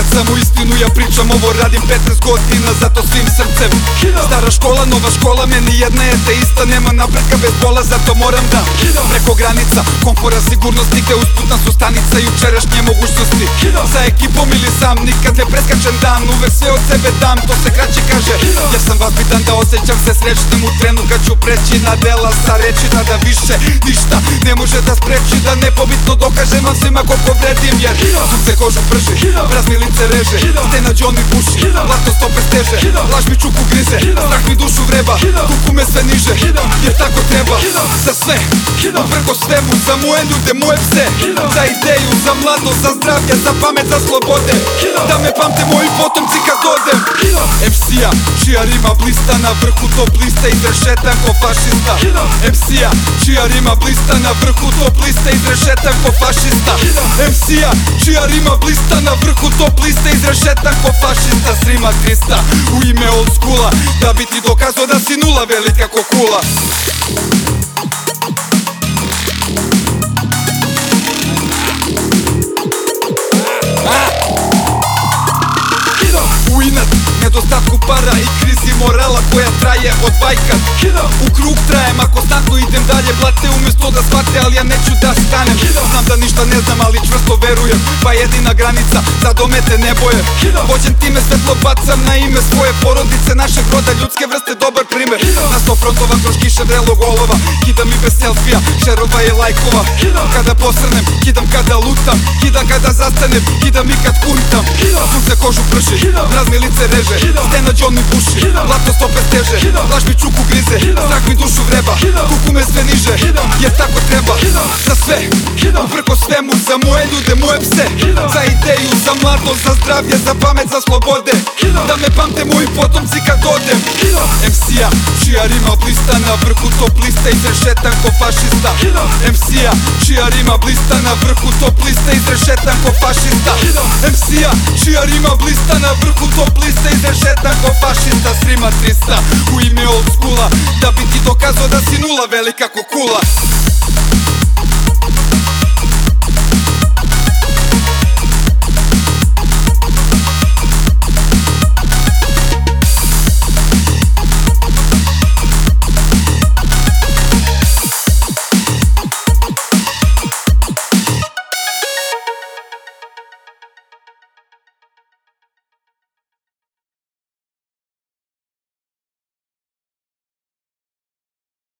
laž, nikad samo istinu Ja pričam ovo, radim 15 godina Zato svim srcem. Stara škola, nova škola, meni jedna je te ista Nema napretka bez bola, zato moram da Preko granica, komfora, sigurnosti Gde usputna su stanica jučerašnje mogućnosti. Sa ekipom ili sam, nikad ne preskačem dan Uvek sve od sebe dam, to se kraće kaže. Ja sam vaspitan da osjećam se srećnim U trenu kad ću preći na dela Sa rečima da više ništa ne može da spreči Da nepobitno dokažem vam svima koliko vredim Jer sunce kožu prži, prazni lice reže. Ste na mi puši, blato stope steže. Laž mi čuku grize, strah mi dušu vreba. Kuku me sve niže, jer tako treba. Za sve, uprko svemu Za moje ljude, moje pse. Za ideju, za mladost, za zdravlje Za pamet, za slobode. Da me pamte moji potomci kad odem емсија Чија рима блиста на врху топлиста Изрешетен ко фашиста. Емсија Чија рима блиста на врху топлиста Изрешетен ко фашиста. Емсија Чија рима блиста на врху топлиста Изрешетен ко фашиста. Срима 300 У име од скула Да би ти доказо да си нула велика кокула. Nedostatku para i krizi morala koja traje od bajka. U krug trajem ako znatno idem dalje Blate umjesto da shvate ali ja neću da stanem. Znam da ništa ne znam ali čvrsto verujem Pa jedina granica za domete ne boje. Vođen time svetlo bacam na ime svoje porodice Našeg roda ljudske vrste dobar primer. Na sto frontova kroz kiše vrelo golova Kidam i bez selfija, šerova i lajkova. Kada posrnem, kidam kada lutam Kidam kada zastanem, kidam i kad kuntam. Sunce kožu prši, razni lice reže Stena John mi puši, blato stope steže Laž mi čuku grize, strah mi dušu vreba Kuku me sve niže, jer tako treba. Za sve, uprko svemu Za moje ljude, moje pse. Za ideju, za mladost, za zdravlje Za pamet, za slobode. Da me pamte moji potomci kad odem. MC-a, čija rima blista Na vrhu top liste Izrešetan ko fašista. MC-a, čija rima blista Na vrhu top liste Izrešetan ko fašista. MC-a, čija rima blista Na vrhu top liste Izrešetan ko fašista. S rima 300 u ime old Vela e Cacocula.